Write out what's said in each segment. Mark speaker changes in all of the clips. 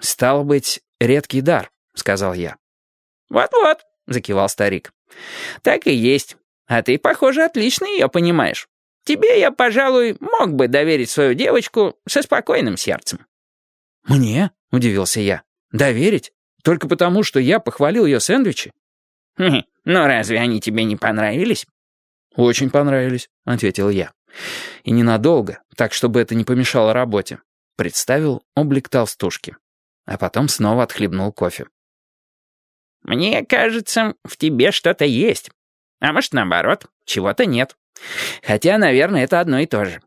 Speaker 1: «Стал быть, редкий дар», — сказал я.
Speaker 2: «Вот-вот», — закивал старик. «Так и есть. А ты, похоже, отлично ее понимаешь. Тебе я, пожалуй, мог бы доверить свою девочку со спокойным сердцем».
Speaker 1: «Мне?» — удивился я. «Доверить? Только потому, что я похвалил ее сэндвичи?»
Speaker 2: «Ну разве они тебе не понравились?»
Speaker 1: «Очень понравились», — ответил я. И ненадолго, так чтобы это не помешало работе. Представил облик толстушки. А потом снова отхлебнул кофе.
Speaker 2: «Мне кажется, в тебе что-то есть. А может, наоборот, чего-то нет. Хотя, наверное, это одно и то же».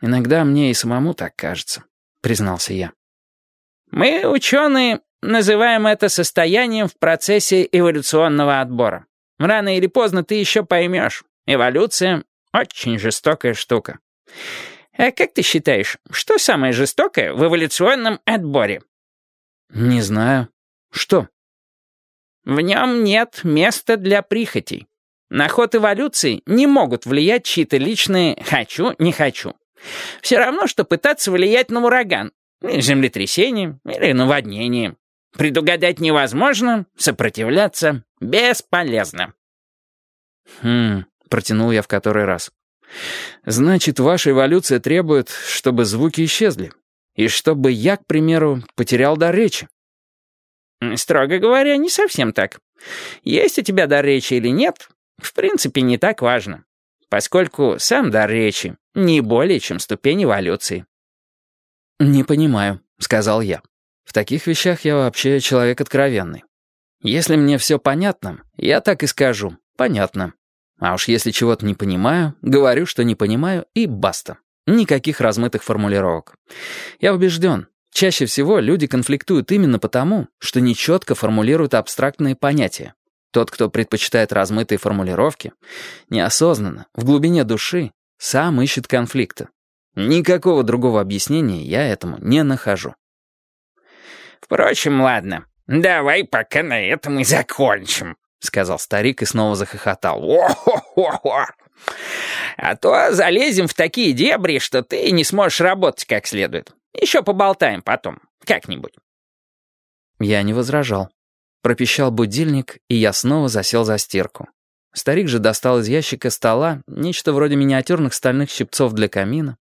Speaker 1: «Иногда мне и самому так кажется», — признался я.
Speaker 2: «Мы, ученые, называем это состоянием в процессе эволюционного отбора. Рано или поздно ты еще поймешь. Эволюция — очень жестокая штука. А как ты считаешь, что самое жестокое в эволюционном отборе?»
Speaker 1: «Не знаю. Что?»
Speaker 2: В нем нет места для прихотей. На ход эволюции не могут влиять чьи-то личные «хочу, не хочу». Все равно, что пытаться влиять на ураган, землетрясение или наводнение. Предугадать невозможно, сопротивляться бесполезно.
Speaker 1: «Хм...» — протянул я в который раз. «Значит, ваша эволюция требует, чтобы звуки исчезли, и чтобы я, к примеру, потерял дар речи».
Speaker 2: «Строго говоря, не совсем так. Есть у тебя дар речи или нет, в принципе, не так важно, поскольку сам дар речи не более чем ступень эволюции».
Speaker 1: «Не понимаю», — сказал я. «В таких вещах я вообще человек откровенный. Если мне все понятно, я так и скажу. Понятно. А уж если чего-то не понимаю, говорю, что не понимаю, и баста. Никаких размытых формулировок. Я убежден, Чаще всего люди конфликтуют именно потому, что нечетко формулируют абстрактные понятия. Тот, кто предпочитает размытые формулировки, неосознанно, в глубине души, сам ищет конфликта. Никакого другого объяснения я этому не нахожу.
Speaker 2: «Впрочем, ладно, давай пока на этом и закончим», — сказал старик и снова захохотал. «О-хо-хо-хо! А то залезем в такие дебри, что ты не сможешь работать как следует. Еще поболтаем потом, как-нибудь».
Speaker 1: Я не возражал. Пропищал будильник, и я снова засел за стирку. Старик же достал из ящика стола нечто вроде миниатюрных стальных щипцов для камина,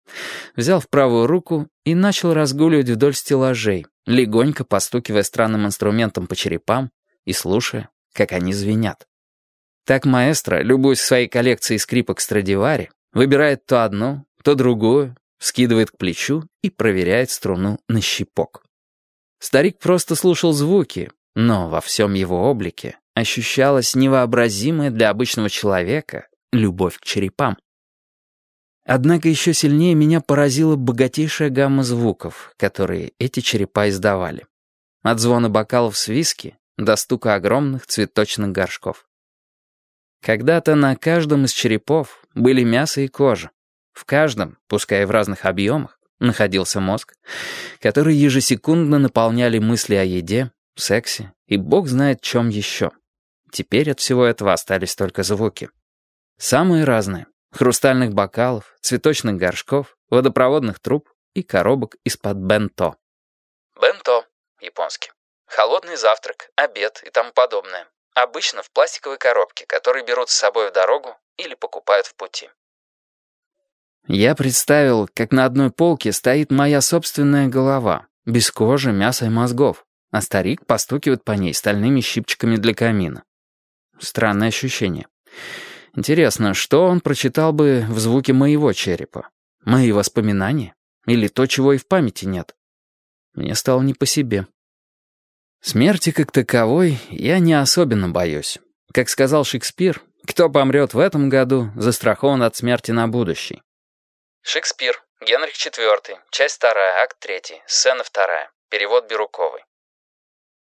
Speaker 1: взял в правую руку и начал разгуливать вдоль стеллажей, легонько постукивая странным инструментом по черепам и слушая, как они звенят. Так маэстро, любуясь своей коллекцией скрипок Страдивари, выбирает то одну, то другую, скидывает к плечу и проверяет струну на щипок. Старик просто слушал звуки, но во всем его облике ощущалась невообразимая для обычного человека любовь к черепам. Однако еще сильнее меня поразила богатейшая гамма звуков, которые эти черепа издавали. От звона бокалов с виски до стука огромных цветочных горшков. Когда-то на каждом из черепов были мясо и кожа, в каждом, пускай и в разных объемах, находился мозг, который ежесекундно наполняли мысли о еде, сексе и бог знает чем еще. Теперь от всего этого остались только звуки. Самые разные. Хрустальных бокалов, цветочных горшков, водопроводных труб и коробок из-под бенто. Бенто, японский. Холодный завтрак, обед и тому подобное. Обычно в пластиковой коробке, которые берут с собой в дорогу или покупают в пути. Я представил, как на одной полке стоит моя собственная голова, без кожи, мяса и мозгов, а старик постукивает по ней стальными щипчиками для камина. Странное ощущение. Интересно, что он прочитал бы в звуке моего черепа? Мои воспоминания? Или то, чего и в памяти нет? Мне стало не по себе. Смерти как таковой я не особенно боюсь. Как сказал Шекспир, кто помрет в этом году, застрахован от смерти на будущий. Шекспир. Генрих IV. Часть 2. Акт 3. Сцена 2. Перевод Бирюковой.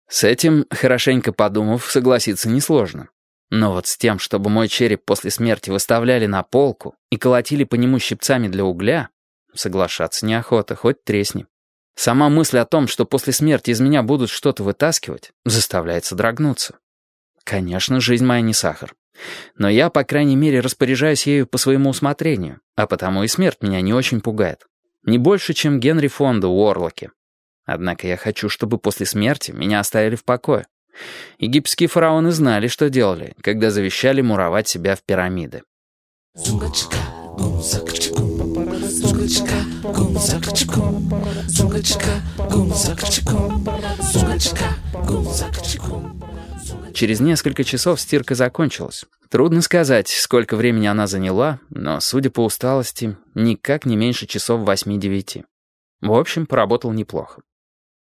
Speaker 1: С этим, хорошенько подумав, согласиться несложно. Но вот с тем, чтобы мой череп после смерти выставляли на полку и колотили по нему щипцами для угля, соглашаться неохота, хоть тресни. Сама мысль о том, что после смерти из меня будут что-то вытаскивать, заставляет содрогнуться. Конечно, жизнь моя не сахар. Но я, по крайней мере, распоряжаюсь ею по своему усмотрению, а потому и смерть меня не очень пугает. Не больше, чем Генри Фонда у Орлоке. Однако я хочу, чтобы после смерти меня оставили в покое. Египетские фараоны знали, что делали, когда завещали муровать себя в пирамиды. Через несколько часов стирка закончилась. Трудно сказать, сколько времени она заняла, но, судя по усталости, никак не меньше часов восьми-девяти. В общем, поработал неплохо.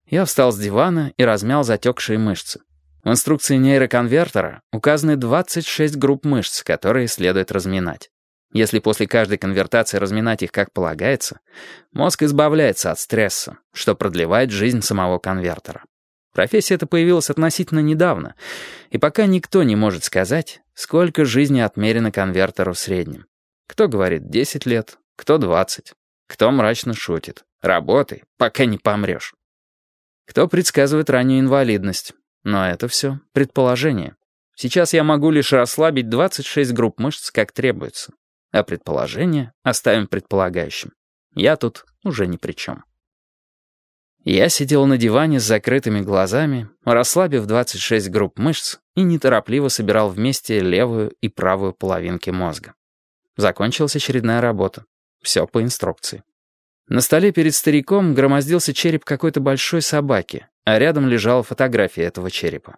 Speaker 1: Я встал с дивана и размял затекшие мышцы. В инструкции нейроконвертера указаны 26 групп мышц, которые следует разминать. Если после каждой конвертации разминать их как полагается, мозг избавляется от стресса, что продлевает жизнь самого конвертера. Профессия эта появилась относительно недавно, и пока никто не может сказать, сколько жизни отмерено конвертеру в среднем. Кто говорит 10 лет, кто 20, кто мрачно шутит. Работай, пока не помрешь. Кто предсказывает раннюю инвалидность. Но это все предположение. Сейчас я могу лишь расслабить 26 групп мышц, как требуется. А предположение оставим предполагающим. Я тут уже ни при чем. Я сидел на диване с закрытыми глазами, расслабив 26 групп мышц и неторопливо собирал вместе левую и правую половинки мозга. Закончилась очередная работа. Все по инструкции. На столе перед стариком громоздился череп какой-то большой собаки, а рядом лежала фотография этого черепа.